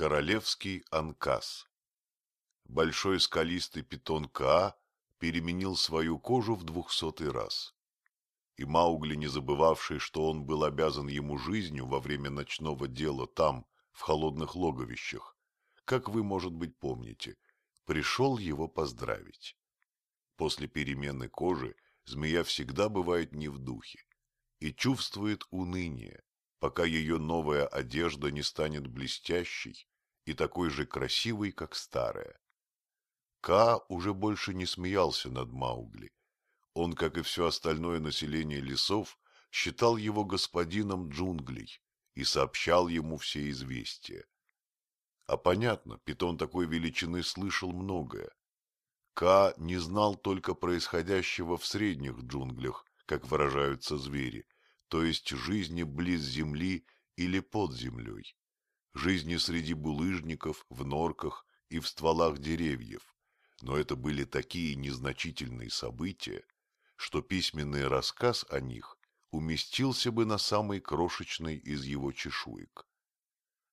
Королевский анкас Большой скалистый питон Каа переменил свою кожу в двухсотый раз. И Маугли, не забывавший, что он был обязан ему жизнью во время ночного дела там, в холодных логовищах, как вы, может быть, помните, пришел его поздравить. После перемены кожи змея всегда бывает не в духе и чувствует уныние, пока ее новая одежда не станет блестящей и такой же красивой, как старая. Ка уже больше не смеялся над Маугли. Он, как и все остальное население лесов, считал его господином джунглей и сообщал ему все известия. А понятно, питон такой величины слышал многое. Ка не знал только происходящего в средних джунглях, как выражаются звери, то есть жизни близ земли или под землей, жизни среди булыжников, в норках и в стволах деревьев. Но это были такие незначительные события, что письменный рассказ о них уместился бы на самой крошечной из его чешуек.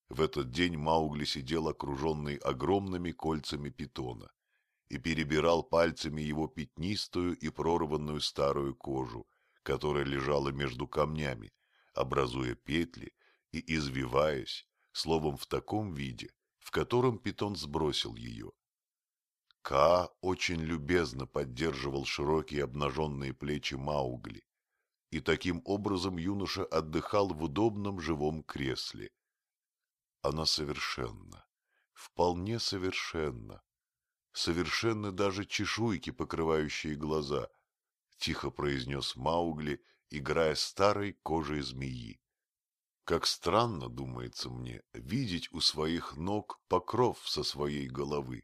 В этот день Маугли сидел окруженный огромными кольцами питона и перебирал пальцами его пятнистую и прорванную старую кожу, которая лежала между камнями, образуя петли и извиваясь, словом, в таком виде, в котором питон сбросил ее. Ка очень любезно поддерживал широкие обнаженные плечи Маугли, и таким образом юноша отдыхал в удобном живом кресле. Она совершенно, вполне совершенно, совершенны даже чешуйки, покрывающие глаза, — тихо произнес Маугли, играя старой кожей змеи. Как странно, думается мне, видеть у своих ног покров со своей головы.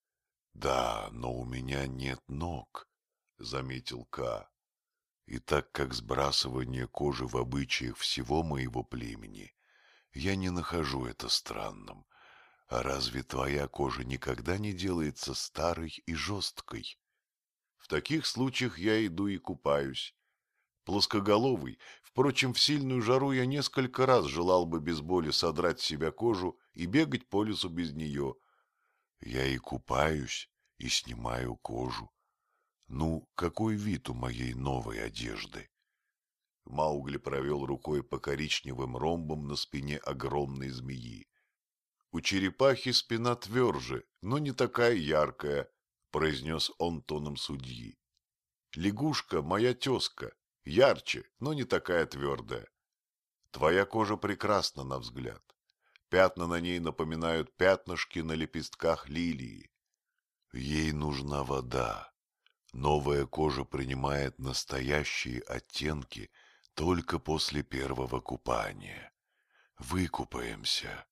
— Да, но у меня нет ног, — заметил Ка. И так как сбрасывание кожи в обычаях всего моего племени, я не нахожу это странным. А разве твоя кожа никогда не делается старой и жесткой? В таких случаях я иду и купаюсь. Плоскоголовый, впрочем, в сильную жару я несколько раз желал бы без боли содрать с себя кожу и бегать по лесу без нее. Я и купаюсь, и снимаю кожу. Ну, какой вид у моей новой одежды? Маугли провел рукой по коричневым ромбам на спине огромной змеи. У черепахи спина тверже, но не такая яркая, — произнес он тоном судьи. «Лягушка — моя тезка, ярче, но не такая твердая. Твоя кожа прекрасна на взгляд. Пятна на ней напоминают пятнышки на лепестках лилии. Ей нужна вода. Новая кожа принимает настоящие оттенки только после первого купания. Выкупаемся.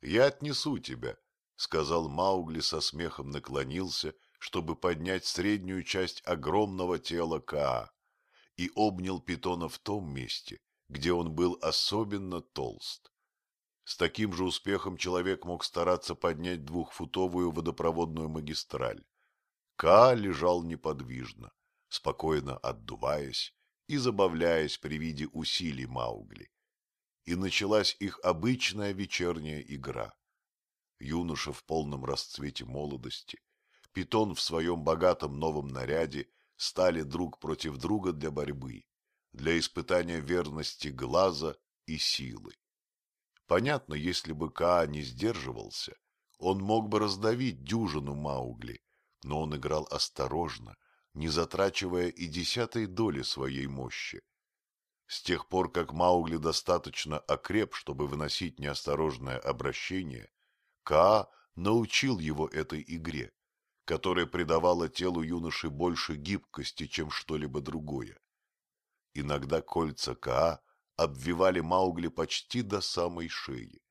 Я отнесу тебя, — сказал Маугли со смехом наклонился, чтобы поднять среднюю часть огромного тела Каа, и обнял питона в том месте, где он был особенно толст. С таким же успехом человек мог стараться поднять двухфутовую водопроводную магистраль. Каа лежал неподвижно, спокойно отдуваясь и забавляясь при виде усилий Маугли. И началась их обычная вечерняя игра — юноша в полном расцвете молодости, питон в своем богатом новом наряде стали друг против друга для борьбы, для испытания верности глаза и силы. Понятно, если бы Каа не сдерживался, он мог бы раздавить дюжину Маугли, но он играл осторожно, не затрачивая и десятой доли своей мощи. С тех пор, как Маугли достаточно окреп, чтобы выносить неосторожное обращение, Ка научил его этой игре, которая придавала телу юноши больше гибкости, чем что-либо другое. Иногда кольца Ка обвивали Маугли почти до самой шеи,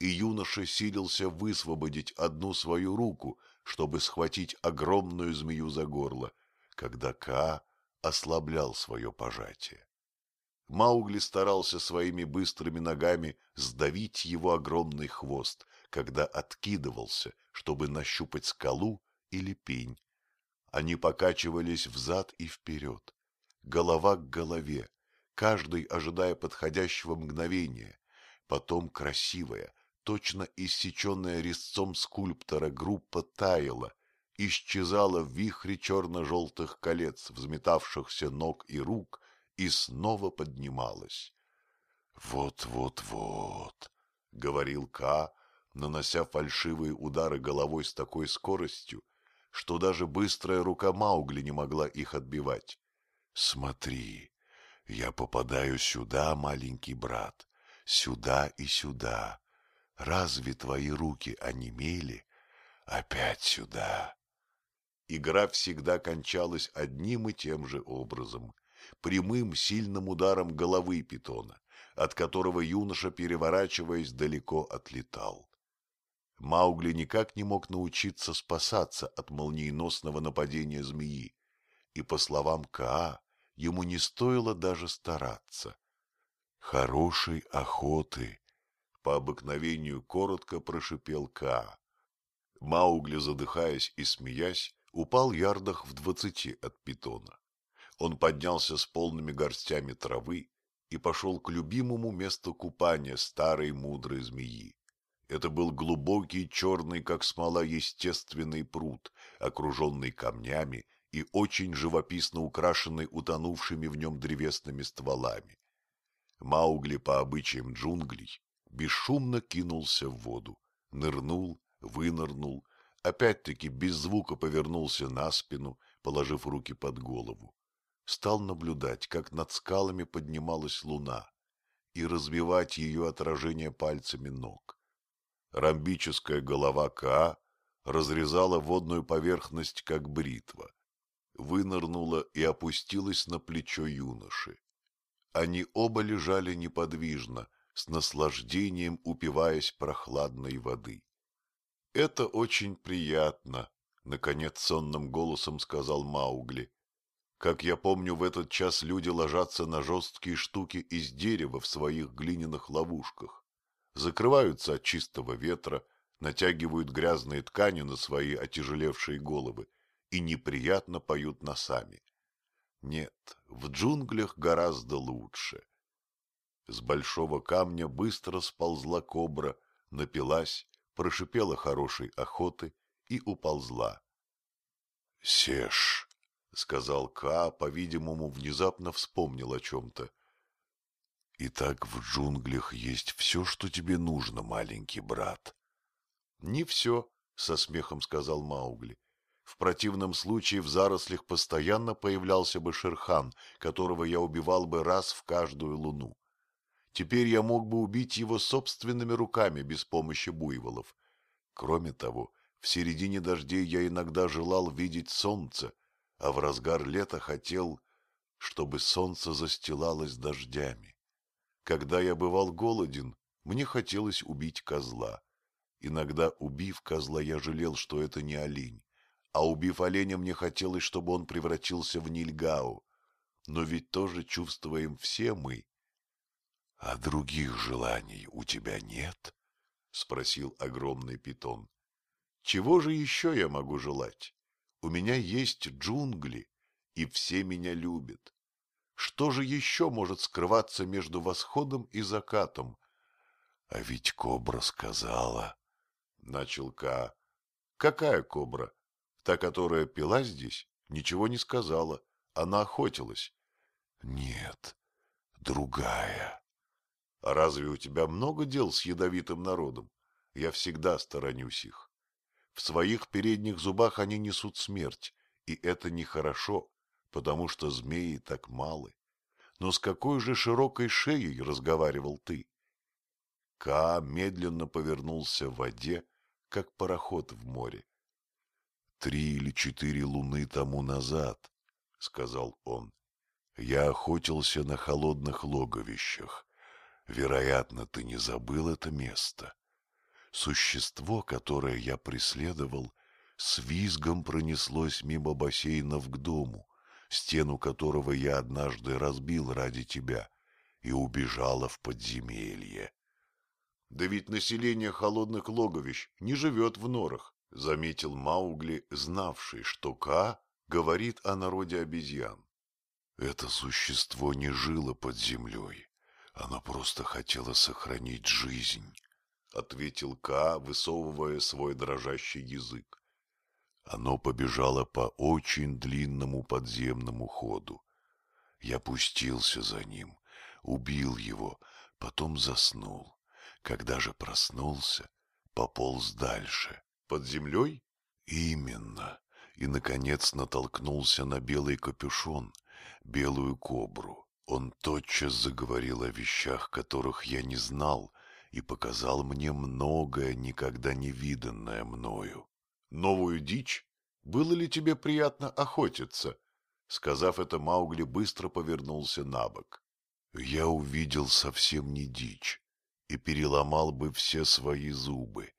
и юноша силился высвободить одну свою руку, чтобы схватить огромную змею за горло, когда Ка ослаблял свое пожатие. Маугли старался своими быстрыми ногами сдавить его огромный хвост, когда откидывался, чтобы нащупать скалу или пень. Они покачивались взад и вперед, голова к голове, каждый ожидая подходящего мгновения. Потом красивая, точно иссеченная резцом скульптора группа таяла, исчезала в вихре черно-желтых колец, взметавшихся ног и рук, и снова поднималась. «Вот-вот-вот», — говорил Ка, нанося фальшивые удары головой с такой скоростью, что даже быстрая рука Маугли не могла их отбивать. «Смотри, я попадаю сюда, маленький брат, сюда и сюда. Разве твои руки онемели? Опять сюда». Игра всегда кончалась одним и тем же образом — прямым сильным ударом головы питона, от которого юноша, переворачиваясь, далеко отлетал. Маугли никак не мог научиться спасаться от молниеносного нападения змеи, и, по словам Каа, ему не стоило даже стараться. «Хорошей охоты!» — по обыкновению коротко прошипел Каа. Маугли, задыхаясь и смеясь, упал ярдах в двадцати от питона. Он поднялся с полными горстями травы и пошел к любимому месту купания старой мудрой змеи. Это был глубокий, черный, как смола, естественный пруд, окруженный камнями и очень живописно украшенный утонувшими в нем древесными стволами. Маугли по обычаям джунглей бесшумно кинулся в воду, нырнул, вынырнул, опять-таки без звука повернулся на спину, положив руки под голову. Стал наблюдать, как над скалами поднималась луна, и разбивать ее отражение пальцами ног. Ромбическая голова Ка разрезала водную поверхность, как бритва. Вынырнула и опустилась на плечо юноши. Они оба лежали неподвижно, с наслаждением упиваясь прохладной воды. — Это очень приятно, — наконец сонным голосом сказал Маугли. Как я помню, в этот час люди ложатся на жесткие штуки из дерева в своих глиняных ловушках закрываются от чистого ветра, натягивают грязные ткани на свои отяжелевшие головы и неприятно поют носами. Нет, в джунглях гораздо лучше. С большого камня быстро сползла кобра, напилась, прошипела хорошей охоты и уползла. — Сешь, — сказал Ка, по-видимому, внезапно вспомнил о чем-то. Итак, в джунглях есть все, что тебе нужно, маленький брат. — Не все, — со смехом сказал Маугли. В противном случае в зарослях постоянно появлялся бы Шерхан, которого я убивал бы раз в каждую луну. Теперь я мог бы убить его собственными руками без помощи буйволов. Кроме того, в середине дождей я иногда желал видеть солнце, а в разгар лета хотел, чтобы солнце застилалось дождями. Когда я бывал голоден, мне хотелось убить козла. Иногда, убив козла, я жалел, что это не олень. А убив оленя, мне хотелось, чтобы он превратился в Нильгау. Но ведь тоже чувствуем все мы. — А других желаний у тебя нет? — спросил огромный питон. — Чего же еще я могу желать? У меня есть джунгли, и все меня любят. Что же еще может скрываться между восходом и закатом? — А ведь кобра сказала... — начал Ка. — Какая кобра? Та, которая пила здесь, ничего не сказала. Она охотилась. — Нет, другая. — А разве у тебя много дел с ядовитым народом? Я всегда сторонюсь их. В своих передних зубах они несут смерть, и это нехорошо потому что змеи так малы. Но с какой же широкой шеей разговаривал ты? Ка медленно повернулся в воде, как пароход в море. — Три или четыре луны тому назад, — сказал он, — я охотился на холодных логовищах. Вероятно, ты не забыл это место. Существо, которое я преследовал, с визгом пронеслось мимо бассейнов к дому, стену которого я однажды разбил ради тебя, и убежала в подземелье. — Да ведь население холодных логовищ не живет в норах, — заметил Маугли, знавший, что Ка говорит о народе обезьян. Это существо не жило под землей, оно просто хотело сохранить жизнь, — ответил Ка, высовывая свой дрожащий язык. Оно побежало по очень длинному подземному ходу. Я пустился за ним, убил его, потом заснул. Когда же проснулся, пополз дальше. Под землей? Именно. И, наконец, натолкнулся на белый капюшон, белую кобру. Он тотчас заговорил о вещах, которых я не знал, и показал мне многое, никогда не виданное мною. Новую дичь? Было ли тебе приятно охотиться? Сказав это, Маугли быстро повернулся на бок. Я увидел совсем не дичь и переломал бы все свои зубы.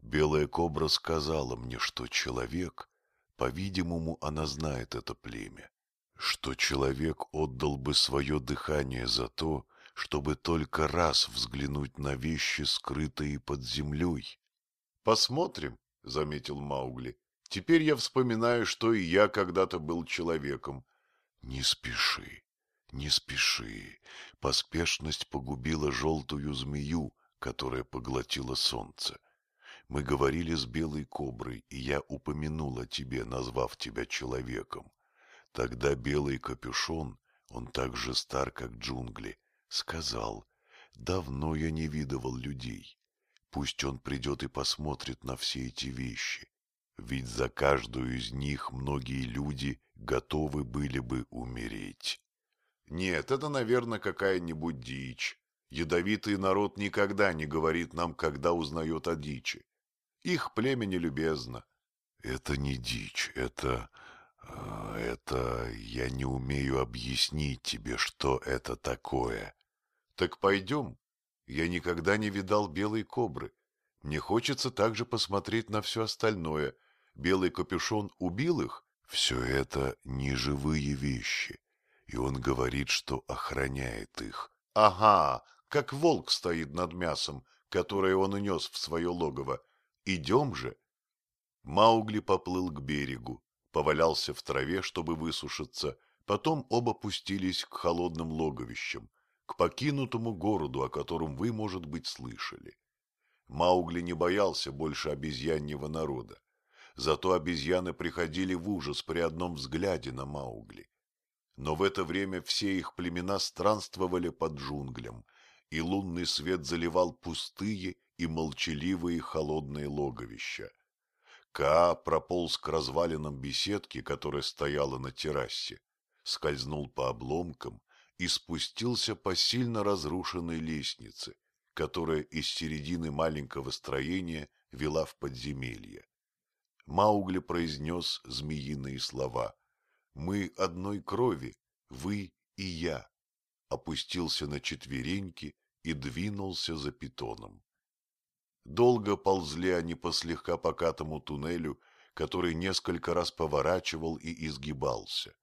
Белая кобра сказала мне, что человек, по-видимому, она знает это племя, что человек отдал бы свое дыхание за то, чтобы только раз взглянуть на вещи, скрытые под землей. — Посмотрим, — заметил Маугли. — Теперь я вспоминаю, что и я когда-то был человеком. — Не спеши, не спеши. Поспешность погубила желтую змею, которая поглотила солнце. Мы говорили с белой коброй, и я упомянул о тебе, назвав тебя человеком. Тогда белый капюшон, он так же стар, как джунгли, сказал, давно я не видывал людей. Пусть он придет и посмотрит на все эти вещи. Ведь за каждую из них многие люди готовы были бы умереть. Нет, это, наверное, какая-нибудь дичь. Ядовитый народ никогда не говорит нам, когда узнает о дичи. Их племя нелюбезно. Это не дичь, это... А, это... Я не умею объяснить тебе, что это такое. Так пойдем. Я никогда не видал белой кобры. Мне хочется также посмотреть на все остальное. Белый капюшон убил их? Все это не живые вещи. И он говорит, что охраняет их. Ага, как волк стоит над мясом, которое он унес в свое логово. Идем же. Маугли поплыл к берегу, повалялся в траве, чтобы высушиться, потом оба пустились к холодным логовищам к покинутому городу, о котором вы, может быть, слышали. Маугли не боялся больше обезьяньего народа. Зато обезьяны приходили в ужас при одном взгляде на Маугли. Но в это время все их племена странствовали под джунглям, и лунный свет заливал пустые и молчаливые холодные логовища. Каа прополз к развалинам беседки, которая стояла на террасе, скользнул по обломкам и спустился по сильно разрушенной лестнице, которая из середины маленького строения вела в подземелье. Маугли произнес змеиные слова. «Мы одной крови, вы и я», опустился на четвереньки и двинулся за питоном. Долго ползли они по слегка покатому туннелю, который несколько раз поворачивал и изгибался.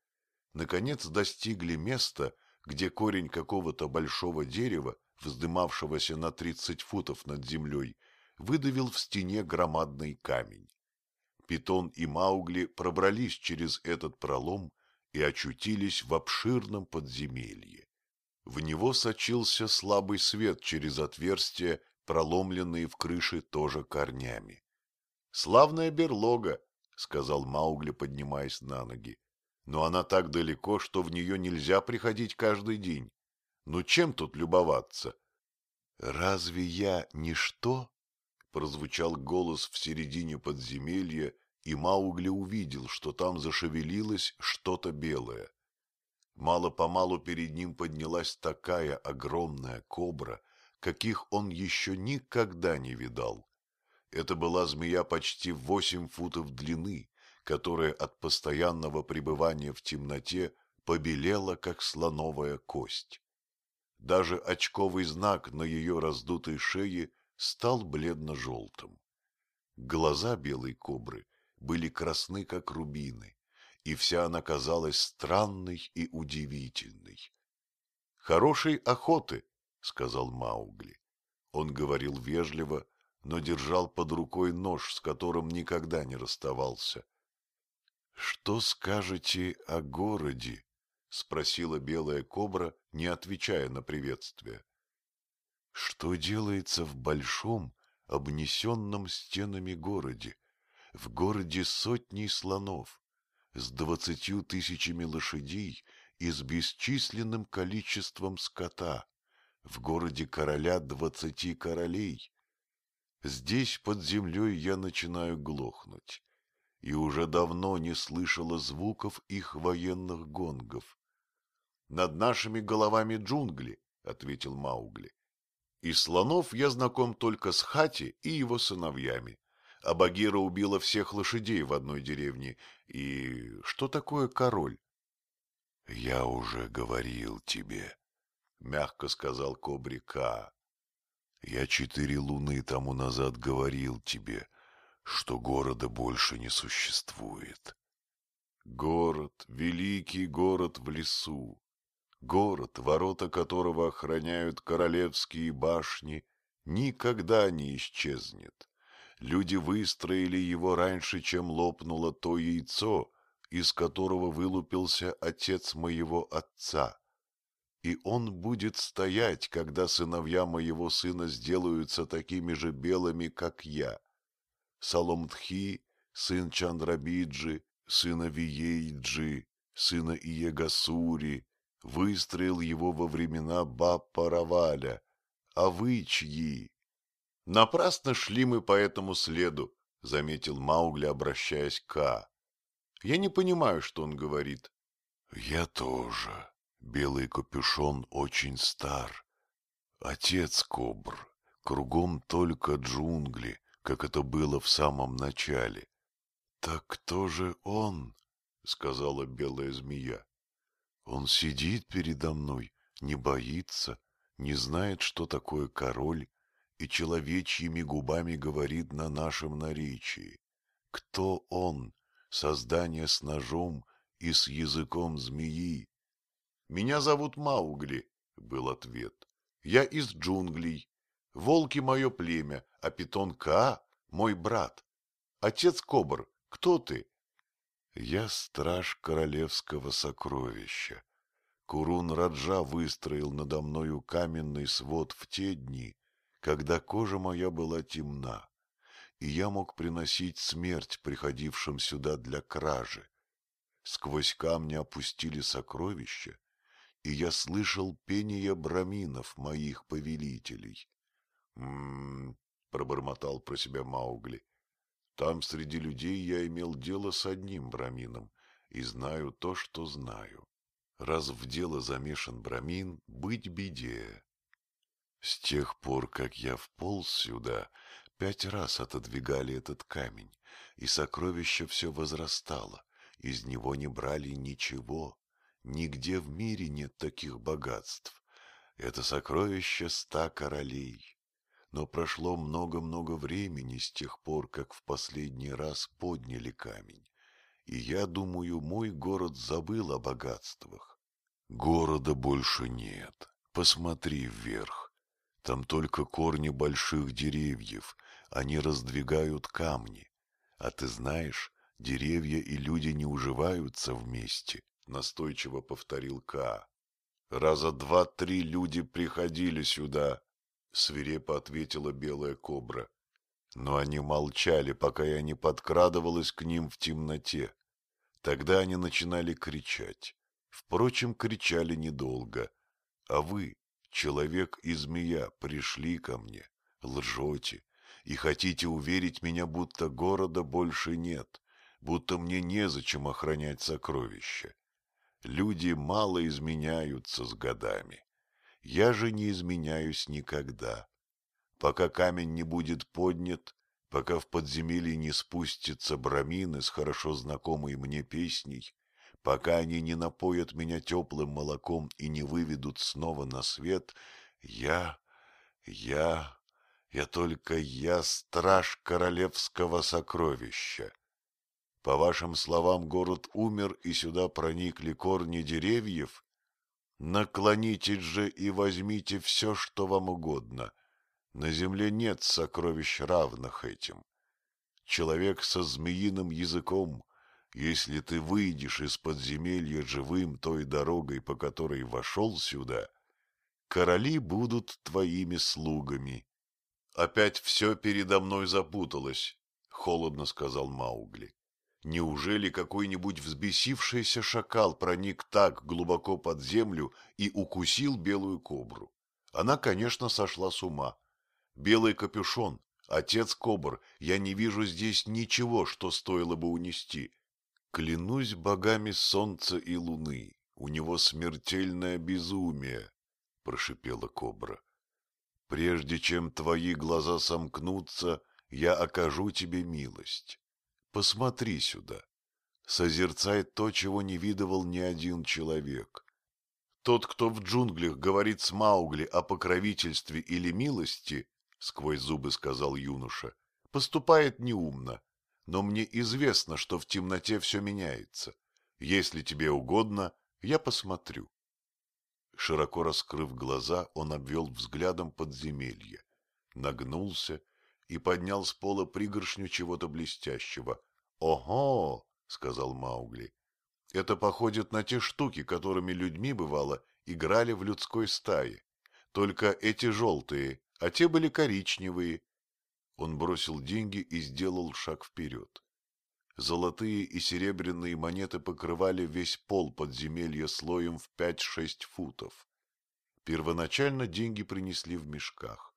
Наконец достигли места, где корень какого-то большого дерева, вздымавшегося на тридцать футов над землей, выдавил в стене громадный камень. Питон и Маугли пробрались через этот пролом и очутились в обширном подземелье. В него сочился слабый свет через отверстия, проломленные в крыше тоже корнями. — Славная берлога, — сказал Маугли, поднимаясь на ноги но она так далеко, что в нее нельзя приходить каждый день. Ну чем тут любоваться? — Разве я ничто? — прозвучал голос в середине подземелья, и Маугли увидел, что там зашевелилось что-то белое. Мало-помалу перед ним поднялась такая огромная кобра, каких он еще никогда не видал. Это была змея почти восемь футов длины, которая от постоянного пребывания в темноте побелела, как слоновая кость. Даже очковый знак на ее раздутой шее стал бледно-желтым. Глаза белой кобры были красны, как рубины, и вся она казалась странной и удивительной. — Хорошей охоты, — сказал Маугли. Он говорил вежливо, но держал под рукой нож, с которым никогда не расставался. — Что скажете о городе? — спросила белая кобра, не отвечая на приветствие. — Что делается в большом, обнесенном стенами городе, в городе сотни слонов, с двадцатью тысячами лошадей и с бесчисленным количеством скота, в городе короля двадцати королей. Здесь под землей я начинаю глохнуть, и уже давно не слышала звуков их военных гонгов. — Над нашими головами джунгли, — ответил Маугли. — Из слонов я знаком только с Хати и его сыновьями а Багира убила всех лошадей в одной деревне. И что такое король? — Я уже говорил тебе, — мягко сказал Кобри Ка. Я четыре луны тому назад говорил тебе, что города больше не существует. Город, великий город в лесу, город, ворота которого охраняют королевские башни, никогда не исчезнет. Люди выстроили его раньше, чем лопнуло то яйцо, из которого вылупился отец моего отца. И он будет стоять, когда сыновья моего сына сделаются такими же белыми, как я. Саломтхи, сын Чандрабиджи, сына Виейджи, сына Иегасури, выстроил его во времена Баппа Раваля. А вы чьи? Напрасно шли мы по этому следу, — заметил Маугли, обращаясь к Ка. Я не понимаю, что он говорит. — Я тоже. Белый капюшон очень стар. Отец Кобр. Кругом только джунгли, как это было в самом начале. — Так кто же он? — сказала белая змея. — Он сидит передо мной, не боится, не знает, что такое король, и человечьими губами говорит на нашем наречии. Кто он, создание с ножом и с языком змеи? — Меня зовут Маугли, — был ответ. — Я из джунглей. Волки — мое племя, а питон Ка — мой брат. Отец Кобр, кто ты? — Я страж королевского сокровища. Курун Раджа выстроил надо мною каменный свод в те дни, когда кожа моя была темна, и я мог приносить смерть приходившим сюда для кражи. Сквозь камни опустили сокровища, и я слышал пение браминов моих повелителей. «М-м-м», пробормотал про себя Маугли. Там среди людей я имел дело с одним брамином и знаю то, что знаю. Раз в дело замешан брамин, быть беде. С тех пор, как я вполз сюда, пять раз отодвигали этот камень, и сокровище все возрастало, из него не брали ничего. Нигде в мире нет таких богатств. Это сокровище ста королей. Но прошло много-много времени с тех пор, как в последний раз подняли камень. И я думаю, мой город забыл о богатствах. Города больше нет. Посмотри вверх. Там только корни больших деревьев, они раздвигают камни. А ты знаешь, деревья и люди не уживаются вместе, — настойчиво повторил Ка. Раза два-три люди приходили сюда, — свирепо ответила белая кобра. Но они молчали, пока я не подкрадывалась к ним в темноте. Тогда они начинали кричать. Впрочем, кричали недолго. А вы, человек и змея пришли ко мне, лжете, и хотите уверить меня, будто города больше нет, будто мне незачем охранять сокровища. Люди мало изменяются с годами. Я же не изменяюсь никогда. Пока камень не будет поднят, пока в подземелье не спустятся брамины с хорошо знакомой мне песней, Пока они не напоят меня теплым молоком и не выведут снова на свет, я, я, я только я страж королевского сокровища. По вашим словам, город умер, и сюда проникли корни деревьев? Наклонитесь же и возьмите все, что вам угодно. На земле нет сокровищ, равных этим. Человек со змеиным языком если ты выйдешь из подземелья живым той дорогой, по которой вошел сюда, короли будут твоими слугами. Опять все передо мной запуталось, — холодно сказал Маугли. Неужели какой-нибудь взбесившийся шакал проник так глубоко под землю и укусил белую кобру? Она, конечно, сошла с ума. Белый капюшон, отец кобр, я не вижу здесь ничего, что стоило бы унести. Клянусь богами солнца и луны, у него смертельное безумие, — прошипела кобра. Прежде чем твои глаза сомкнутся, я окажу тебе милость. Посмотри сюда. Созерцай то, чего не видывал ни один человек. Тот, кто в джунглях говорит с Маугли о покровительстве или милости, — сквозь зубы сказал юноша, — поступает неумно. Но мне известно, что в темноте все меняется. Если тебе угодно, я посмотрю. Широко раскрыв глаза, он обвел взглядом подземелье, нагнулся и поднял с пола пригоршню чего-то блестящего. «Ого!» — сказал Маугли. «Это походит на те штуки, которыми людьми, бывало, играли в людской стае. Только эти желтые, а те были коричневые». Он бросил деньги и сделал шаг вперед. Золотые и серебряные монеты покрывали весь пол подземелья слоем в пять-шесть футов. Первоначально деньги принесли в мешках,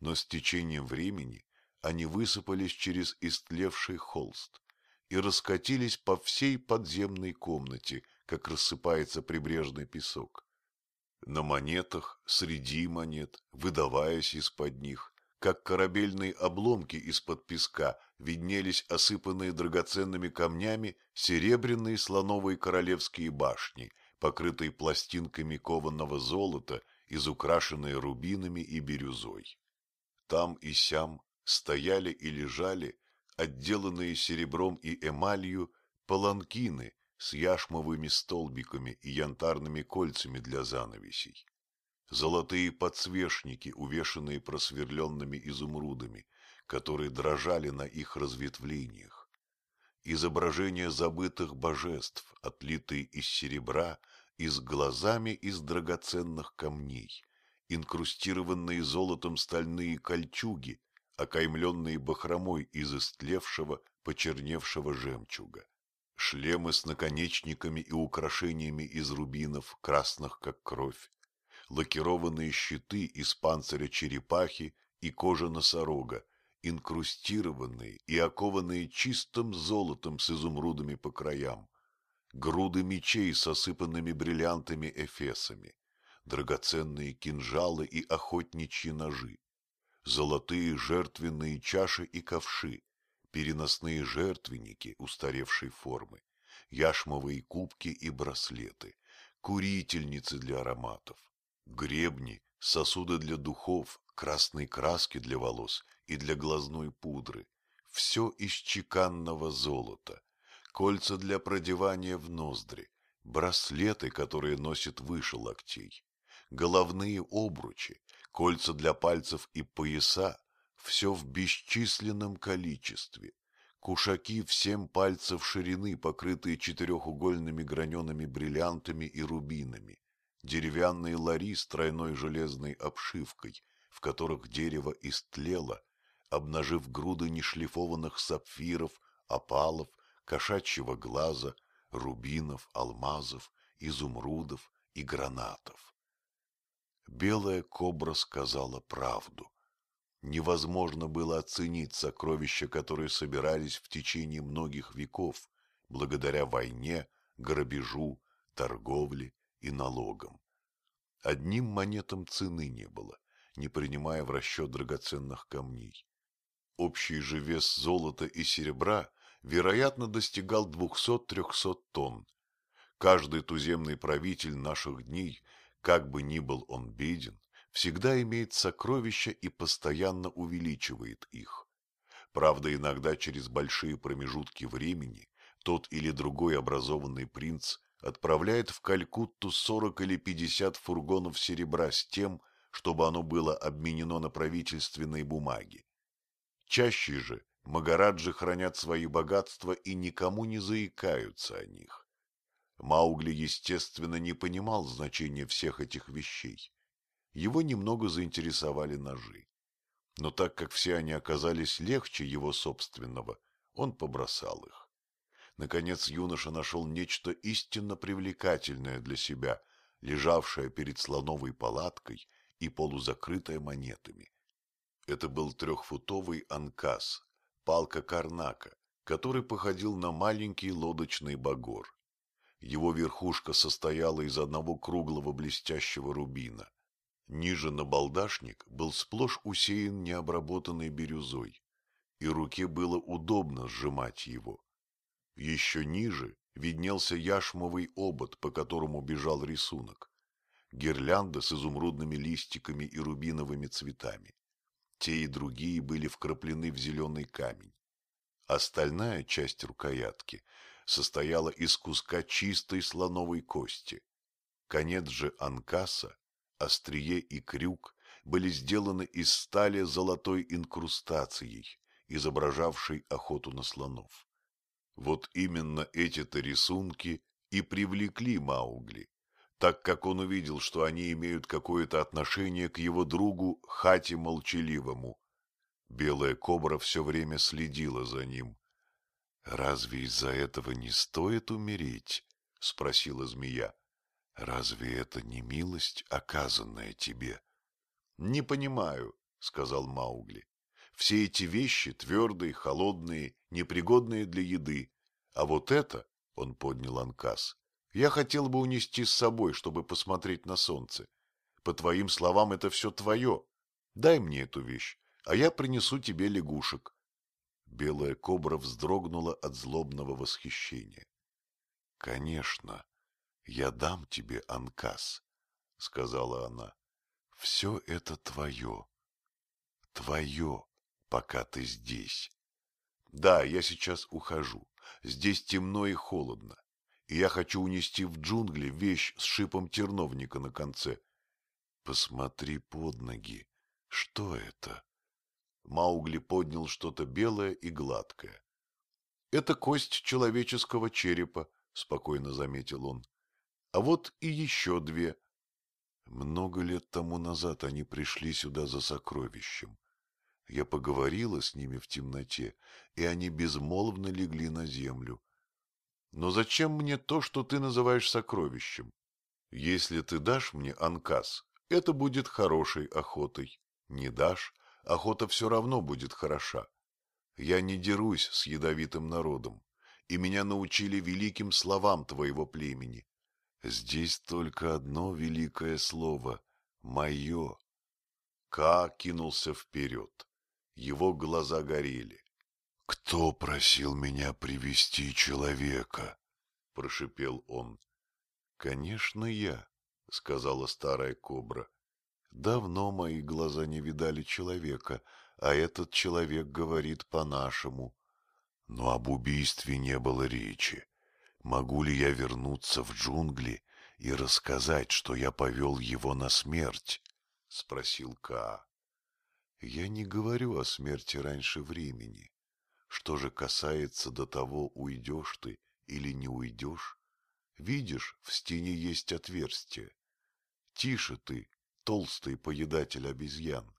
но с течением времени они высыпались через истлевший холст и раскатились по всей подземной комнате, как рассыпается прибрежный песок. На монетах, среди монет, выдаваясь из-под них, как корабельные обломки из-под песка, виднелись осыпанные драгоценными камнями серебряные слоновые королевские башни, покрытые пластинками кованого золота, изукрашенные рубинами и бирюзой. Там и сям стояли и лежали, отделанные серебром и эмалью, паланкины с яшмовыми столбиками и янтарными кольцами для занавесей. Золотые подсвечники, увешанные просверленными изумрудами, которые дрожали на их разветвлениях. Изображения забытых божеств, отлитые из серебра и с глазами из драгоценных камней, инкрустированные золотом стальные кольчуги, окаймленные бахромой из истлевшего, почерневшего жемчуга. Шлемы с наконечниками и украшениями из рубинов, красных как кровь, лакированные щиты из панциря черепахи и кожи носорога, инкрустированные и окованные чистым золотом с изумрудами по краям, груды мечей с осыпанными бриллиантами эфесами, драгоценные кинжалы и охотничьи ножи, золотые жертвенные чаши и ковши, переносные жертвенники устаревшей формы, яшмовые кубки и браслеты, курительницы для ароматов, гребни, сосуды для духов, красной краски для волос и для глазной пудры. Все из чеканного золота, кольца для продевания в ноздри, браслеты, которые носят выше локтей, головные обручи, кольца для пальцев и пояса, все в бесчисленном количестве, кушаки в семь пальцев ширины, покрытые четырехугольными граненными бриллиантами и рубинами, деревянные лари с тройной железной обшивкой, в которых дерево истлело, обнажив груды нешлифованных сапфиров, опалов, кошачьего глаза, рубинов, алмазов, изумрудов и гранатов. Белая кобра сказала правду. Невозможно было оценить сокровища, которые собирались в течение многих веков, благодаря войне, грабежу, торговле и налогам. Одним монетам цены не было, не принимая в расчет драгоценных камней. Общий же вес золота и серебра, вероятно, достигал 200-300 тонн. Каждый туземный правитель наших дней – как бы ни был он беден, всегда имеет сокровища и постоянно увеличивает их. Правда, иногда через большие промежутки времени тот или другой образованный принц отправляет в Калькутту 40 или 50 фургонов серебра с тем, чтобы оно было обменено на правительственные бумаги. Чаще же Магараджи хранят свои богатства и никому не заикаются о них. Маугли, естественно, не понимал значения всех этих вещей. Его немного заинтересовали ножи. но так как все они оказались легче его собственного, он побросал их. Наконец юноша нашел нечто истинно привлекательное для себя, лежавшее перед слоновой палаткой и полузакрытое монетами. Это был трехфутовый анкас, палка карнака, который походил на маленький лодочный багор. Его верхушка состояла из одного круглого блестящего рубина. Ниже набалдашник был сплошь усеян необработанной бирюзой, и руке было удобно сжимать его. Еще ниже виднелся яшмовый обод, по которому бежал рисунок. Гирлянда с изумрудными листиками и рубиновыми цветами. Те и другие были вкраплены в зеленый камень. Остальная часть рукоятки состояла из куска чистой слоновой кости. Конец же анкаса острие и крюк были сделаны из стали золотой инкрустацией, изображавшей охоту на слонов. Вот именно эти-то рисунки и привлекли Маугли, так как он увидел, что они имеют какое-то отношение к его другу Хате Молчаливому. Белая кобра все время следила за ним. — Разве из-за этого не стоит умереть? — спросила змея. Разве это не милость, оказанная тебе? — Не понимаю, — сказал Маугли. Все эти вещи твердые, холодные, непригодные для еды. А вот это, — он поднял анкас, — я хотел бы унести с собой, чтобы посмотреть на солнце. По твоим словам, это все твое. Дай мне эту вещь, а я принесу тебе лягушек. Белая кобра вздрогнула от злобного восхищения. — Конечно, я дам тебе анкас, — сказала она. — Все это твое. Твое, пока ты здесь. Да, я сейчас ухожу. Здесь темно и холодно. И я хочу унести в джунгли вещь с шипом терновника на конце. Посмотри под ноги. Что это? Маугли поднял что-то белое и гладкое. — Это кость человеческого черепа, — спокойно заметил он. А вот и еще две. Много лет тому назад они пришли сюда за сокровищем. Я поговорила с ними в темноте, и они безмолвно легли на землю. Но зачем мне то, что ты называешь сокровищем? Если ты дашь мне анкас, это будет хорошей охотой. Не дашь, охота все равно будет хороша. Я не дерусь с ядовитым народом, и меня научили великим словам твоего племени. Здесь только одно великое слово — «моё». Ка кинулся вперед. Его глаза горели. — Кто просил меня привести человека? — прошипел он. — Конечно, я, — сказала старая кобра. Давно мои глаза не видали человека, а этот человек говорит по-нашему. Но об убийстве не было речи. Могу ли я вернуться в джунгли и рассказать, что я повел его на смерть? — спросил Ка. — Я не говорю о смерти раньше времени. Что же касается до того, уйдешь ты или не уйдешь, видишь, в стене есть отверстие. Тише ты, толстый поедатель обезьян.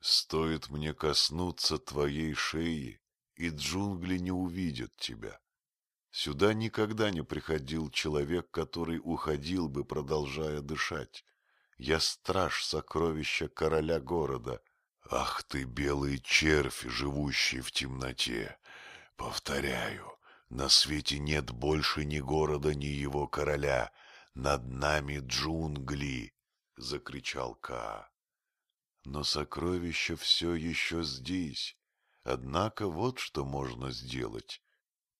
Стоит мне коснуться твоей шеи, и джунгли не увидят тебя. Сюда никогда не приходил человек, который уходил бы, продолжая дышать. Я страж сокровища короля города. Ах ты, белый червь, живущий в темноте! Повторяю, на свете нет больше ни города, ни его короля. Над нами джунгли! — закричал Ка. Но сокровище все еще здесь. Однако вот что можно сделать.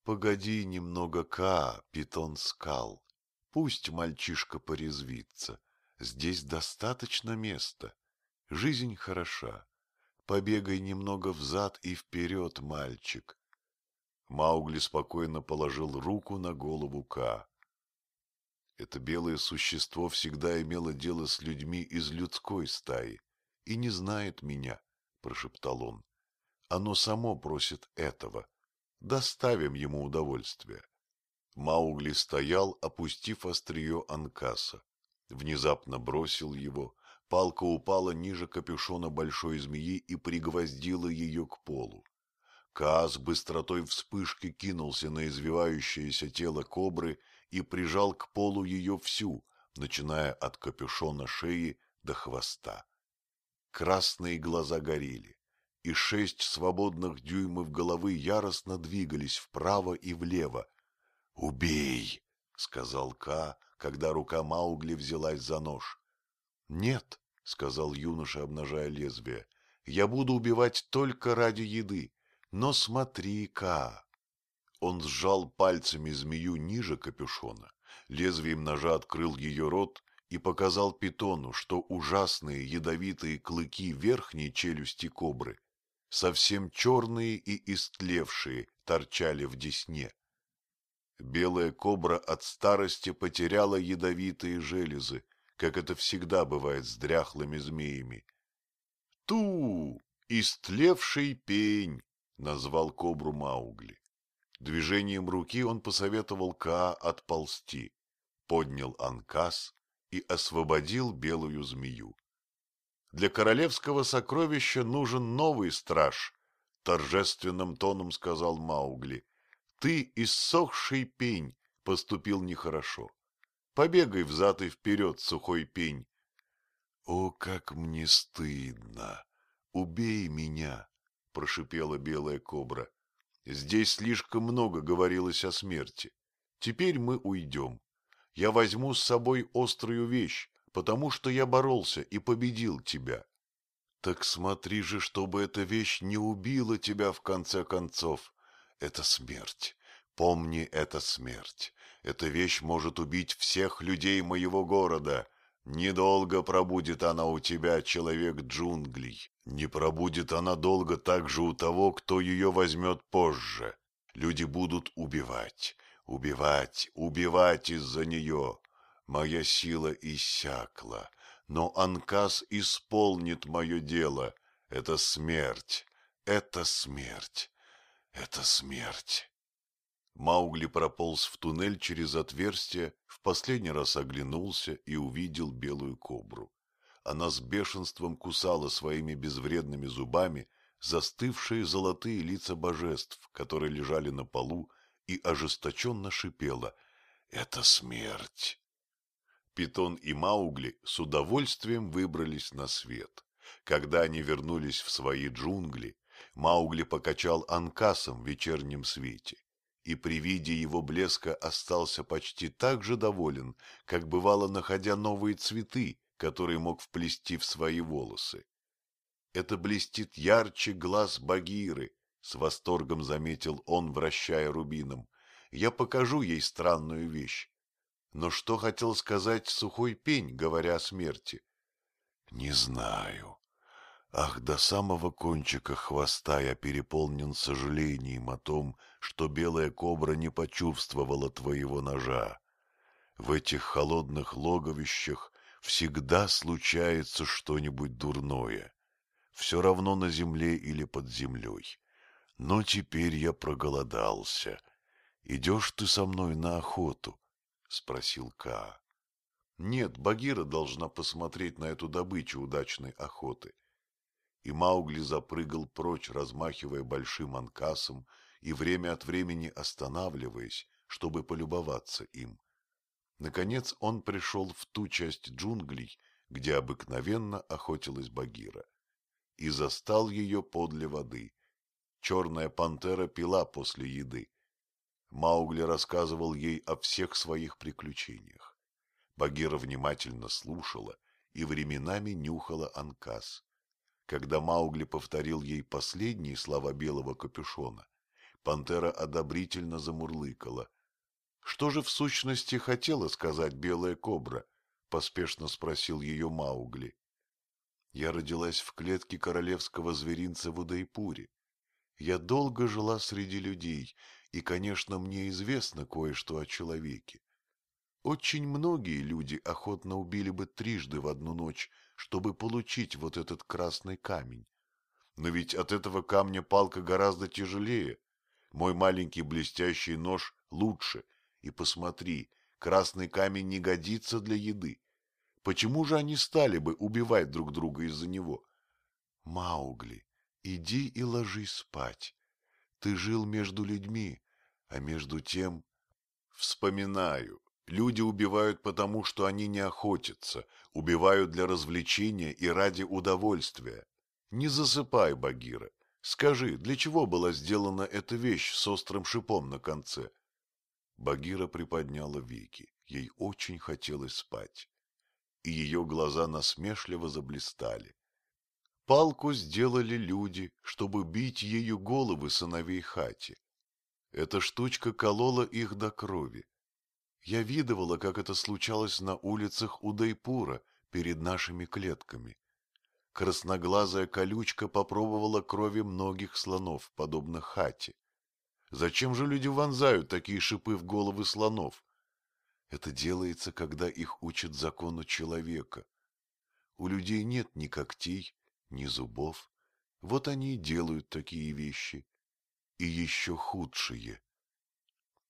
Погоди немного, Ка, питон скал. Пусть мальчишка порезвится. Здесь достаточно места. Жизнь хороша. Побегай немного взад и вперед, мальчик. Маугли спокойно положил руку на голову Ка. Это белое существо всегда имело дело с людьми из людской стаи и не знает меня, — прошептал он. Оно само просит этого. Доставим ему удовольствие. Маугли стоял, опустив острие анкаса. Внезапно бросил его, Палка упала ниже капюшона большой змеи и пригвоздила ее к полу. Ка с быстротой вспышки кинулся на извивающееся тело кобры и прижал к полу ее всю, начиная от капюшона шеи до хвоста. Красные глаза горели, и шесть свободных дюймов головы яростно двигались вправо и влево. «Убей!» — сказал Ка, когда рука Маугли взялась за нож. «Нет», — сказал юноша, обнажая лезвие, — «я буду убивать только ради еды. Но смотри-ка!» Он сжал пальцами змею ниже капюшона, лезвием ножа открыл ее рот и показал питону, что ужасные ядовитые клыки верхней челюсти кобры, совсем черные и истлевшие, торчали в десне. Белая кобра от старости потеряла ядовитые железы, как это всегда бывает с дряхлыми змеями. «Ту! Истлевший пень!» — назвал кобру Маугли. Движением руки он посоветовал Каа отползти, поднял анкас и освободил белую змею. Для королевского сокровища нужен новый страж, — торжественным тоном сказал Маугли. Ты, иссохший пень, поступил нехорошо. Побегай взад и вперед, сухой пень. О, как мне стыдно! Убей меня! — прошипела белая кобра. Здесь слишком много говорилось о смерти. Теперь мы уйдем. Я возьму с собой острую вещь, потому что я боролся и победил тебя. Так смотри же, чтобы эта вещь не убила тебя в конце концов. Это смерть. Помни, это смерть. Эта вещь может убить всех людей моего города. Недолго пробудет она у тебя, человек джунглей. Не пробудет она долго также у того, кто ее возьмет позже. Люди будут убивать, убивать, убивать из-за нее. Моя сила иссякла, но Анкас исполнит мое дело. Это смерть, это смерть. Это смерть. Маугли прополз в туннель через отверстие, в последний раз оглянулся и увидел белую кобру. Она с бешенством кусала своими безвредными зубами застывшие золотые лица божеств, которые лежали на полу, и ожесточенно шипела «Это смерть!». Питон и Маугли с удовольствием выбрались на свет. Когда они вернулись в свои джунгли, Маугли покачал анкасом в вечернем свете, и при виде его блеска остался почти так же доволен, как бывало, находя новые цветы, которые мог вплести в свои волосы. Это блестит ярче глаз Багиры, с восторгом заметил он, вращая рубином. Я покажу ей странную вещь. Но что хотел сказать сухой пень, говоря о смерти? Не знаю. Ах, до самого кончика хвоста я переполнен сожалением о том, что белая кобра не почувствовала твоего ножа. В этих холодных логовищах всегда случается что-нибудь дурное. Все равно на земле или под землей. Но теперь я проголодался. Идешь ты со мной на охоту? — спросил Ка. Нет, Багира должна посмотреть на эту добычу удачной охоты и Маугли запрыгал прочь, размахивая большим анкасом и время от времени останавливаясь, чтобы полюбоваться им. Наконец он пришел в ту часть джунглей, где обыкновенно охотилась Багира, и застал ее подле воды. Черная пантера пила после еды. Маугли рассказывал ей о всех своих приключениях. Багира внимательно слушала и временами нюхала анкас. Когда Маугли повторил ей последние слова белого капюшона, пантера одобрительно замурлыкала. — Что же в сущности хотела сказать белая кобра? — поспешно спросил ее Маугли. — Я родилась в клетке королевского зверинца в Удайпуре. Я долго жила среди людей, и, конечно, мне известно кое-что о человеке. Очень многие люди охотно убили бы трижды в одну ночь чтобы получить вот этот красный камень. Но ведь от этого камня палка гораздо тяжелее. Мой маленький блестящий нож лучше. И посмотри, красный камень не годится для еды. Почему же они стали бы убивать друг друга из-за него? Маугли, иди и ложись спать. Ты жил между людьми, а между тем... Вспоминаю. Люди убивают потому, что они не охотятся, убивают для развлечения и ради удовольствия. Не засыпай, Багира. Скажи, для чего была сделана эта вещь с острым шипом на конце? Багира приподняла веки. Ей очень хотелось спать. И ее глаза насмешливо заблистали. Палку сделали люди, чтобы бить ею головы сыновей Хати. Эта штучка колола их до крови. Я видывала, как это случалось на улицах Удайпура перед нашими клетками. Красноглазая колючка попробовала крови многих слонов, подобно Хати. Зачем же люди вонзают такие шипы в головы слонов? Это делается, когда их учат закону человека. У людей нет ни когтей, ни зубов. Вот они и делают такие вещи. И еще худшие.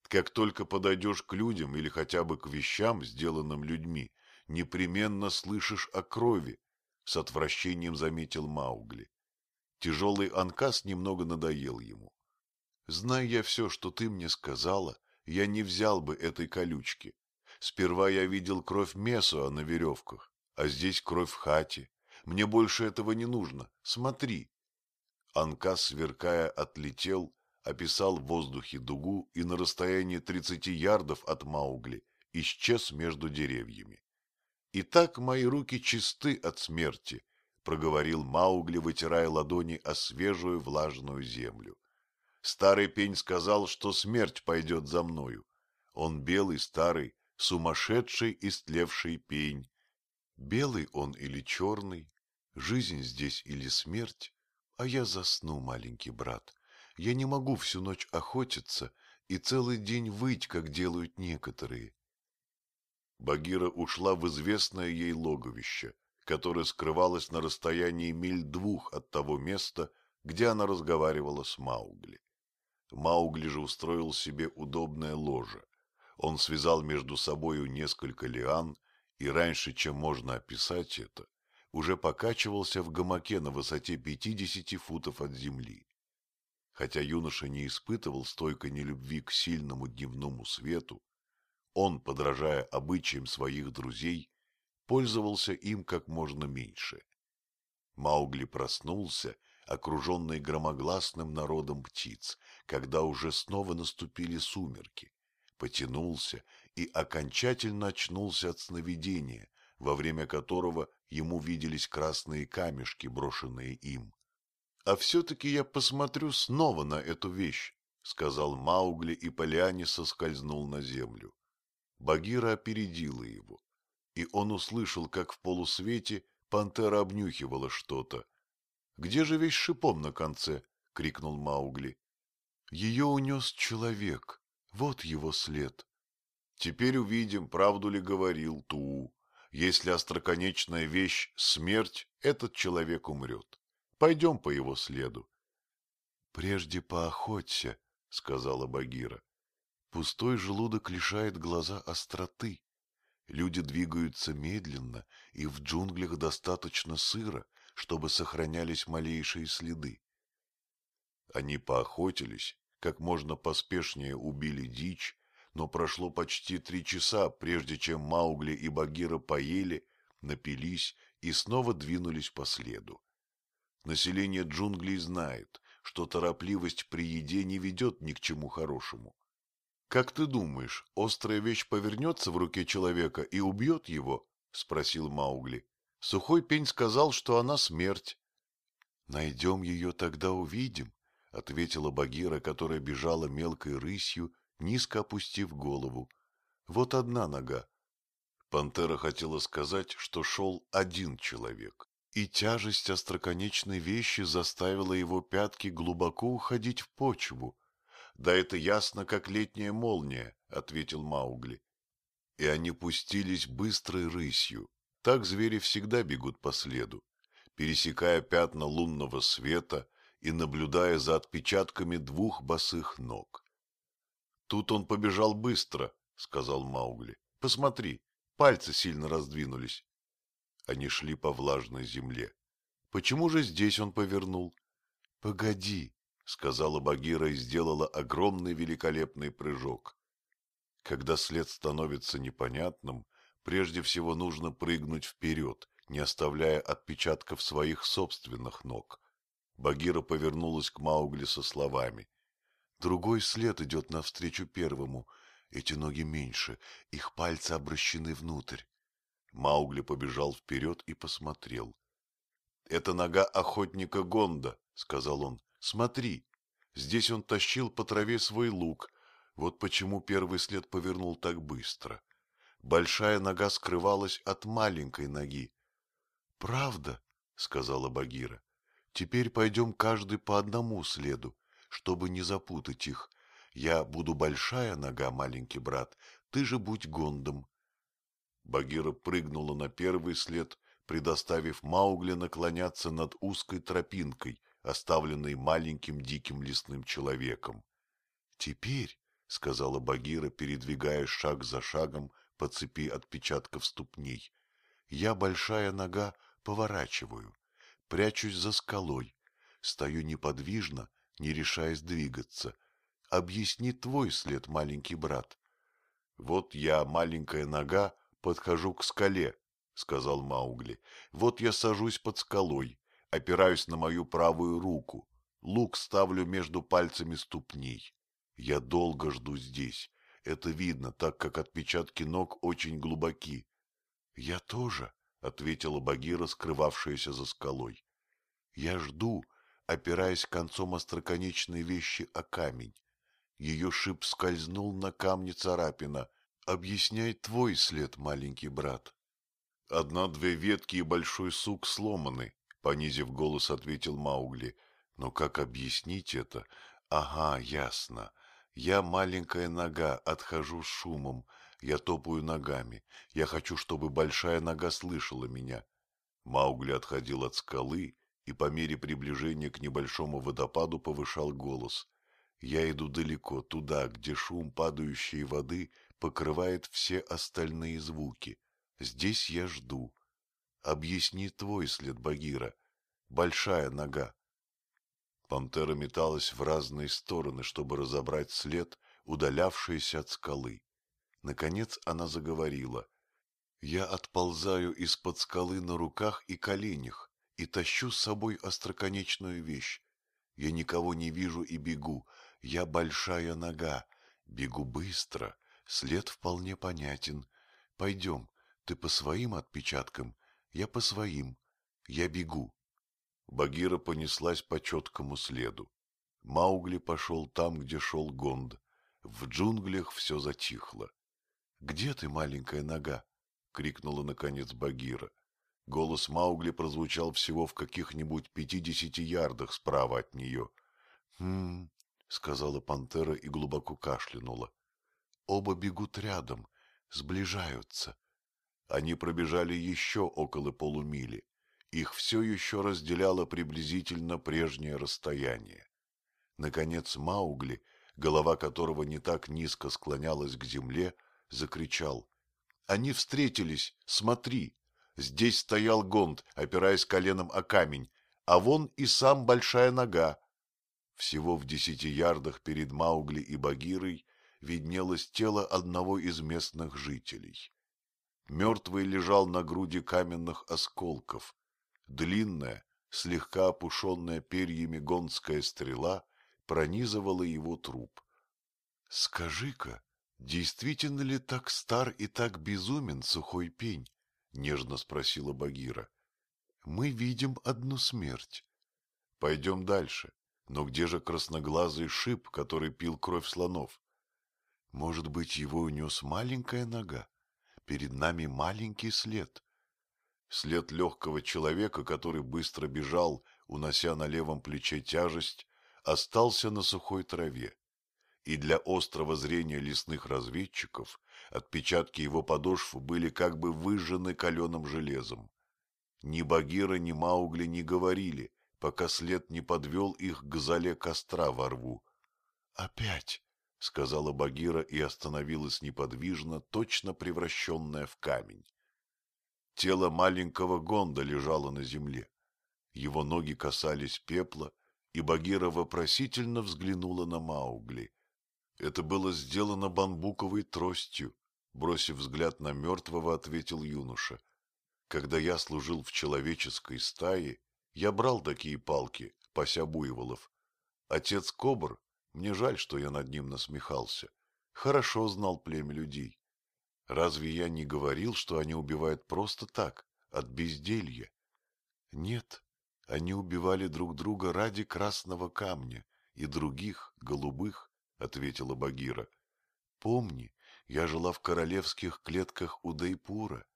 Как только подойдешь к людям или хотя бы к вещам, сделанным людьми, непременно слышишь о крови, — с отвращением заметил Маугли. Тяжелый анкас немного надоел ему. Зная я все, что ты мне сказала, я не взял бы этой колючки. Сперва я видел кровь Месуа на веревках, а здесь кровь в хате. Мне больше этого не нужно. Смотри. Анкас, сверкая, отлетел, описал в воздухе дугу и на расстоянии тридцати ярдов от Маугли исчез между деревьями. «Итак, мои руки чисты от смерти», — проговорил Маугли, вытирая ладони о свежую влажную землю. Старый пень сказал, что смерть пойдет за мною. Он белый, старый, сумасшедший, истлевший пень. Белый он или черный, жизнь здесь или смерть, а я засну, маленький брат. Я не могу всю ночь охотиться и целый день выть, как делают некоторые. Багира ушла в известное ей логовище, которое скрывалось на расстоянии миль двух от того места, где она разговаривала с Маугли. Маугли же устроил себе удобное ложе. Он связал между собою несколько лиан и раньше, чем можно описать это, уже покачивался в гамаке на высоте пятидесяти футов от земли. Хотя юноша не испытывал стойкой нелюбви к сильному дневному свету, он, подражая обычаям своих друзей, пользовался им как можно меньше. Маугли проснулся окруженный громогласным народом птиц, когда уже снова наступили сумерки, потянулся и окончательно очнулся от сновидения, во время которого ему виделись красные камешки, брошенные им. — А все-таки я посмотрю снова на эту вещь, — сказал Маугли, и Полиане соскользнул на землю. Багира опередила его, и он услышал, как в полусвете пантера обнюхивала что-то, где же весь шипом на конце? — крикнул Маугли. — Ее унес человек. Вот его след. Теперь увидим, правду ли говорил Туу. Если остроконечная вещь — смерть, этот человек умрет. Пойдем по его следу. — Прежде поохоться, — сказала Багира. Пустой желудок лишает глаза остроты. Люди двигаются медленно, и в джунглях достаточно сыра, чтобы сохранялись малейшие следы. Они поохотились, как можно поспешнее убили дичь, но прошло почти три часа, прежде чем Маугли и Багира поели, напились и снова двинулись по следу. Население джунглей знает, что торопливость при еде не ведет ни к чему хорошему. «Как ты думаешь, острая вещь повернется в руке человека и убьет его?» — спросил Маугли. Сухой пень сказал, что она смерть. — Найдем ее, тогда увидим, — ответила Багира, которая бежала мелкой рысью, низко опустив голову. Вот одна нога. Пантера хотела сказать, что шел один человек, и тяжесть остроконечной вещи заставила его пятки глубоко уходить в почву. — Да это ясно, как летняя молния, — ответил Маугли. И они пустились быстрой рысью, так звери всегда бегут по следу, пересекая пятна лунного света и наблюдая за отпечатками двух босых ног. «Тут он побежал быстро», — сказал Маугли. «Посмотри, пальцы сильно раздвинулись. Они шли по влажной земле. Почему же здесь он повернул? — Погоди, — сказала Багира и сделала огромный великолепный прыжок. Когда след становится непонятным, прежде всего нужно прыгнуть вперед, не оставляя отпечатков своих собственных ног. Багира повернулась к Маугли со словами. Другой след идет навстречу первому. Эти ноги меньше, их пальцы обращены внутрь. Маугли побежал вперед и посмотрел. — Это нога охотника Гонда, — сказал он. — Смотри, здесь он тащил по траве свой лук. Вот почему первый след повернул так быстро. Большая нога скрывалась от маленькой ноги. — Правда, — сказала Багира. — Теперь пойдем каждый по одному следу чтобы не запутать их. Я буду большая нога, маленький брат, ты же будь гондом. Багира прыгнула на первый след, предоставив Маугли наклоняться над узкой тропинкой, оставленной маленьким диким лесным человеком. — Теперь, — сказала Багира, передвигая шаг за шагом по цепи отпечатков ступней, — я, большая нога, поворачиваю, прячусь за скалой, стою неподвижно не решаясь двигаться. Объясни твой след, маленький брат. — Вот я, маленькая нога, подхожу к скале, — сказал Маугли. — Вот я сажусь под скалой, опираюсь на мою правую руку, лук ставлю между пальцами ступней. Я долго жду здесь. Это видно, так как отпечатки ног очень глубоки. — Я тоже, — ответила Багира, скрывавшаяся за скалой. — Я жду, опираясь концом остроконечной вещи о камень. Ее шип скользнул на камне царапина. Объясняй твой след, маленький брат. Одна-две ветки и большой сук сломаны, понизив голос, ответил Маугли. Но как объяснить это? Ага, ясно. Я маленькая нога, отхожу с шумом. Я топаю ногами. Я хочу, чтобы большая нога слышала меня. Маугли отходил от скалы и по мере приближения к небольшому водопаду повышал голос. Я иду далеко, туда, где шум падающей воды покрывает все остальные звуки. Здесь я жду. Объясни твой след, Багира. Большая нога. Пантера металась в разные стороны, чтобы разобрать след, удалявшийся от скалы. Наконец она заговорила. Я отползаю из-под скалы на руках и коленях, и тащу с собой остроконечную вещь. Я никого не вижу и бегу. Я большая нога. Бегу быстро. След вполне понятен. Пойдем. Ты по своим отпечаткам, я по своим. Я бегу. Багира понеслась по четкому следу. Маугли пошел там, где шел Гонд. В джунглях все затихло. — Где ты, маленькая нога? — крикнула, наконец, Багира. — Голос Маугли прозвучал всего в каких-нибудь пятидесяти ярдах справа от нее. «Хм...» — сказала пантера и глубоко кашлянула. «Оба бегут рядом, сближаются». Они пробежали еще около полумили. Их все еще разделяло приблизительно прежнее расстояние. Наконец Маугли, голова которого не так низко склонялась к земле, закричал. «Они встретились! Смотри!» Здесь стоял Гонд, опираясь коленом о камень, а вон и сам большая нога. Всего в десяти ярдах перед Маугли и Багирой виднелось тело одного из местных жителей. Мертвый лежал на груди каменных осколков. Длинная, слегка опушенная перьями гонская стрела пронизывала его труп. — Скажи-ка, действительно ли так стар и так безумен сухой пень? — нежно спросила Багира. — Мы видим одну смерть. — Пойдем дальше. Но где же красноглазый шип, который пил кровь слонов? Может быть, его унес маленькая нога? Перед нами маленький след. След легкого человека, который быстро бежал, унося на левом плече тяжесть, остался на сухой траве и для острого зрения лесных разведчиков отпечатки его подошв были как бы выжжены каленым железом. Ни Багира, ни Маугли не говорили, пока след не подвел их к зале костра во рву. — Опять! — сказала Багира и остановилась неподвижно, точно превращенная в камень. Тело маленького Гонда лежало на земле. Его ноги касались пепла, и Багира вопросительно взглянула на Маугли. Это было сделано бамбуковой тростью, бросив взгляд на мертвого, ответил юноша. Когда я служил в человеческой стае, я брал такие палки, пася буйволов. Отец Кобр, мне жаль, что я над ним насмехался, хорошо знал племя людей. Разве я не говорил, что они убивают просто так, от безделья? Нет, они убивали друг друга ради красного камня и других, голубых, — ответила Багира. Помни, я жила в королевских клетках у Дайпура.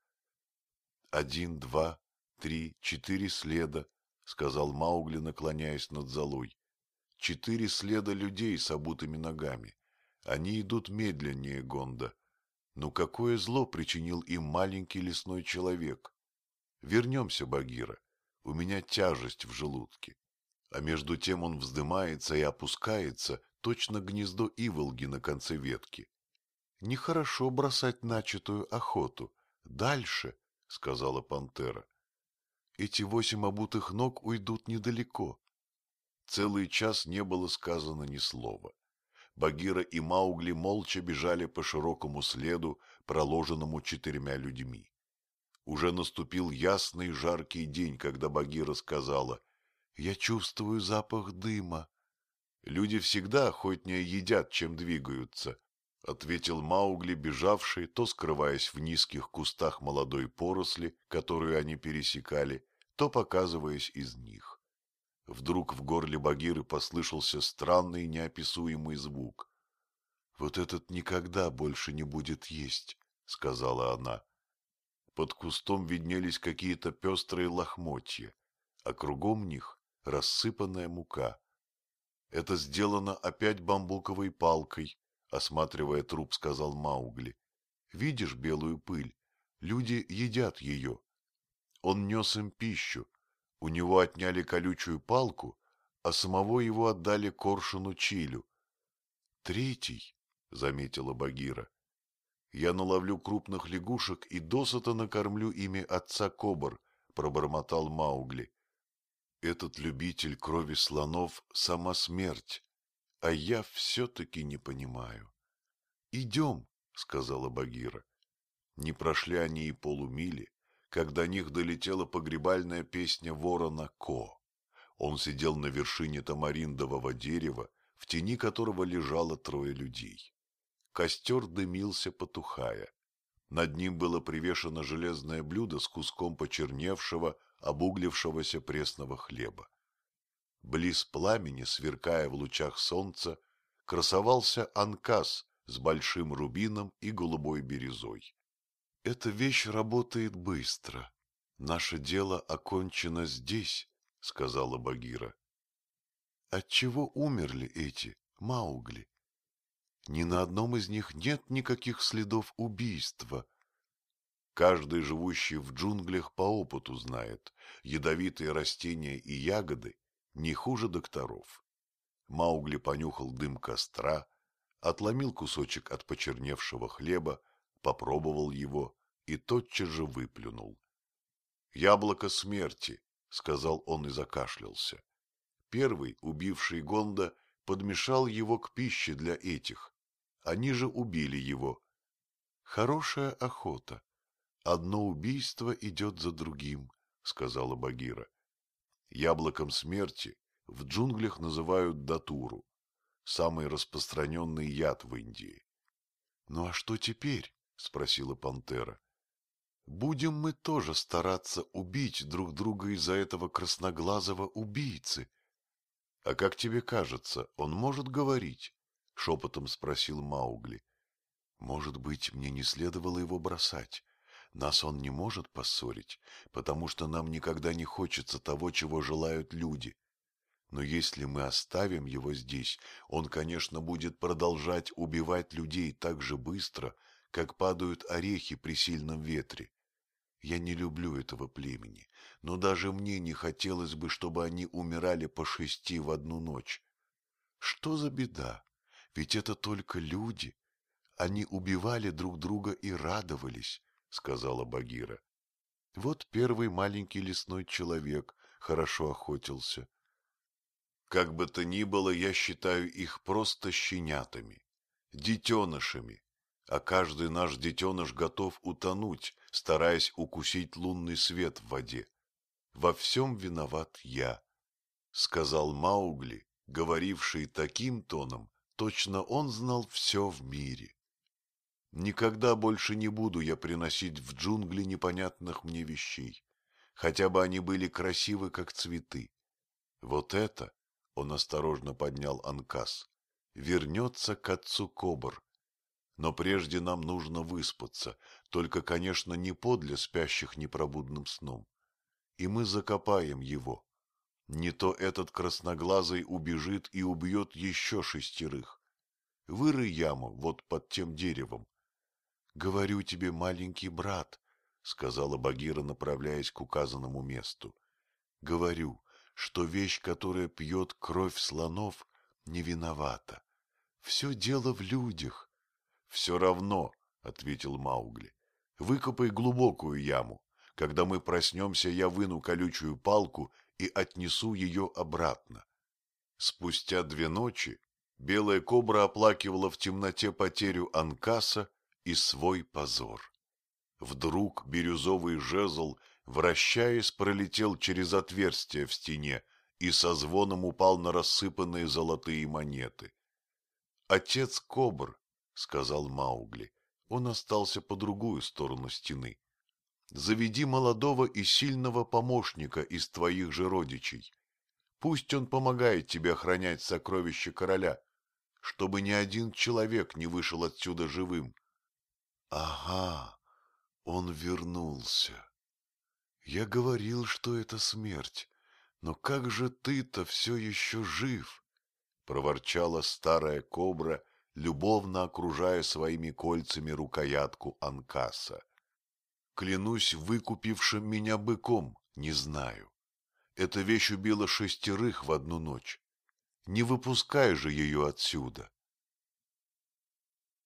Один, два, три, четыре следа, — сказал Маугли, наклоняясь над золой. Четыре следа людей с обутыми ногами. Они идут медленнее Гонда. Но какое зло причинил им маленький лесной человек? Вернемся, Багира. У меня тяжесть в желудке. А между тем он вздымается и опускается, точно гнездо иволги на конце ветки. Нехорошо бросать начатую охоту. Дальше, — сказала пантера. Эти восемь обутых ног уйдут недалеко. Целый час не было сказано ни слова. Багира и Маугли молча бежали по широкому следу, проложенному четырьмя людьми. Уже наступил ясный жаркий день, когда Багира сказала, «Я чувствую запах дыма». «Люди всегда охотнее едят, чем двигаются», — ответил Маугли, бежавший, то скрываясь в низких кустах молодой поросли, которую они пересекали, то показываясь из них. Вдруг в горле Багиры послышался странный неописуемый звук. — Вот этот никогда больше не будет есть, — сказала она. Под кустом виднелись какие-то пестрые лохмотья, а кругом них рассыпанная мука. Это сделано опять бамбуковой палкой, осматривая труп, сказал Маугли. Видишь белую пыль? Люди едят ее. Он нес им пищу, у него отняли колючую палку, а самого его отдали коршуну Чилю. Третий, — заметила Багира, — я наловлю крупных лягушек и досыта накормлю ими отца Кобр, — пробормотал Маугли. Этот любитель крови слонов — сама смерть, а я все-таки не понимаю. — Идем, — сказала Багира. Не прошли они и полумили, как до них долетела погребальная песня ворона Ко. Он сидел на вершине тамариндового дерева, в тени которого лежало трое людей. Костер дымился, потухая. Над ним было привешено железное блюдо с куском почерневшего, обуглившегося пресного хлеба. Близ пламени, сверкая в лучах солнца, красовался анкас с большим рубином и голубой бирюзой. Эта вещь работает быстро. Наше дело окончено здесь, — сказала Багира. Отчего умерли эти, Маугли? Ни на одном из них нет никаких следов убийства. Каждый, живущий в джунглях, по опыту знает, ядовитые растения и ягоды не хуже докторов. Маугли понюхал дым костра, отломил кусочек от почерневшего хлеба, попробовал его и тотчас же выплюнул. «Яблоко смерти», — сказал он и закашлялся. Первый, убивший Гонда, подмешал его к пище для этих. Они же убили его. Хорошая охота. Одно убийство идет за другим, — сказала Багира. Яблоком смерти в джунглях называют датуру, самый распространенный яд в Индии. — Ну а что теперь? — спросила пантера. Будем мы тоже стараться убить друг друга из-за этого красноглазого убийцы. — А как тебе кажется, он может говорить? — шепотом спросил Маугли. — Может быть, мне не следовало его бросать. Нас он не может поссорить, потому что нам никогда не хочется того, чего желают люди. Но если мы оставим его здесь, он, конечно, будет продолжать убивать людей так же быстро, как падают орехи при сильном ветре. Я не люблю этого племени, но даже мне не хотелось бы, чтобы они умирали по шести в одну ночь. Что за беда? Ведь это только люди. Они убивали друг друга и радовались, — сказала Багира. Вот первый маленький лесной человек хорошо охотился. Как бы то ни было, я считаю их просто щенятами, детенышами, а каждый наш детеныш готов утонуть, стараясь укусить лунный свет в воде. Во всем виноват я, — сказал Маугли, говоривший таким тоном, точно он знал все в мире. Никогда больше не буду я приносить в джунгли непонятных мне вещей, хотя бы они были красивы, как цветы. Вот это, — он осторожно поднял анкас, — вернется к отцу Кобр. Но прежде нам нужно выспаться, только, конечно, не подле спящих непробудным сном. И мы закопаем его. Не то этот красноглазый убежит и убьет еще шестерых. Вырый яму вот под тем деревом, Говорю тебе, маленький брат, — сказала Багира, направляясь к указанному месту. — Говорю, что вещь, которая пьет кровь слонов, не виновата. Все дело в людях. — Все равно, — ответил Маугли. — Выкопай глубокую яму. Когда мы проснемся, я выну колючую палку и отнесу ее обратно. Спустя две ночи белая кобра оплакивала в темноте потерю Анкаса и свой позор. Вдруг бирюзовый жезл, вращаясь, пролетел через отверстие в стене и со звоном упал на рассыпанные золотые монеты. — Отец Кобр, — сказал Маугли, — он остался по другую сторону стены. Заведи молодого и сильного помощника из твоих же родичей. Пусть он помогает тебе охранять сокровища короля, чтобы ни один человек не вышел отсюда живым. — Ага, он вернулся. Я говорил, что это смерть, но как же ты-то все еще жив? Проворчала старая кобра, любовно окружая своими кольцами рукоятку Анкаса. Клянусь выкупившим меня быком, не знаю. Эта вещь убила шестерых в одну ночь. Не выпускай же ее отсюда.